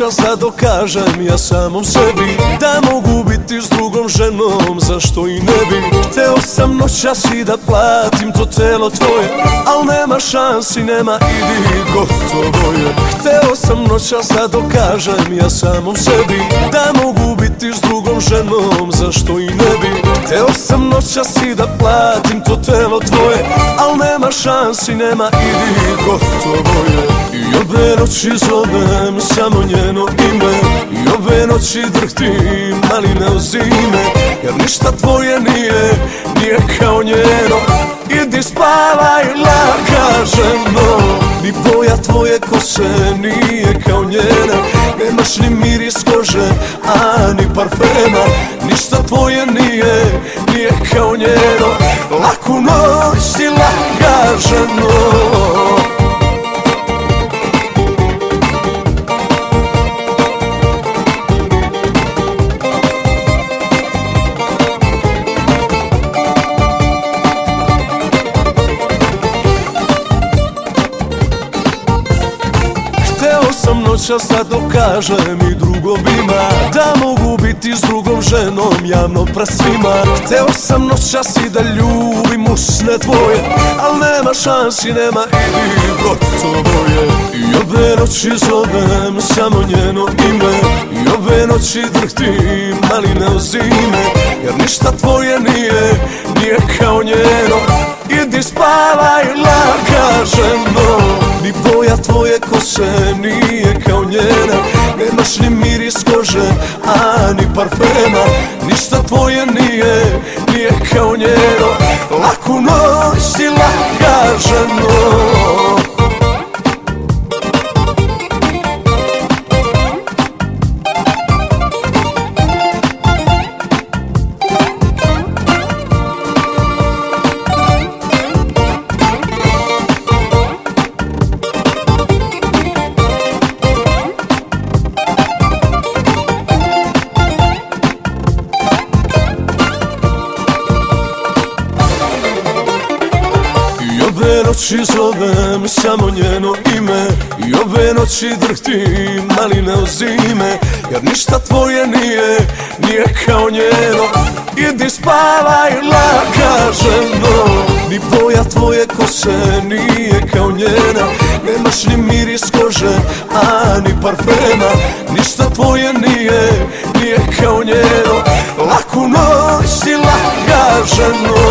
noćas da dokažem ja samom sebi. Da mogu biti s drugom ženom, zašto i ne bi? Hteo sam noćas i da platim to telo tvoje Al nema šansi, nema idi gotovo je Hteo sam noćas da dokažem ja samom sebi. Da mogu biti s drugom ženom, zašto i ne bi? Hteo sam noćas i da platim to telo tvoje Al nema šansi, nema idi gotovo je I ove noći zovem samo njeno ime I ove noći drhtim maline u zime Jer ništa tvoje nije, nije kao njeno. Idi spavaj laka ženo Ni boja tvoje kose nije kao njena. Nemaš ni miris parfema Ništa tvoje nije, nije kao njeno. Laku noć si noćas da dokažem i drugovima Da mogu biti s drugom ženom javno pred svima. Hteo sam noćas i da ljubim usne tvoje Al nema šansi, nema idi gotovo je I ove noći zovem samo njeno ime I ove noći drhtim maline u zime Jer ništa tvoje nije, nije kao njeno. Idi spavaj laka ženo Ni boja tvoje kose nije kao njena. Nemaš ni miris kože, a ni parfema. Ništa tvoje nije, nije kao njeno. Laku noć si laka ženo ove noći zovem samo njeno ime I ove noći drhtim u zime Jer ništa tvoje nije, nije kao njeno Idi spavaj laka ženo Ni boja tvoje kose nije kao njena Nemaš ni miris kože, a ni parfema Ništa tvoje nije, nije kao njeno Laku noć si laka ženo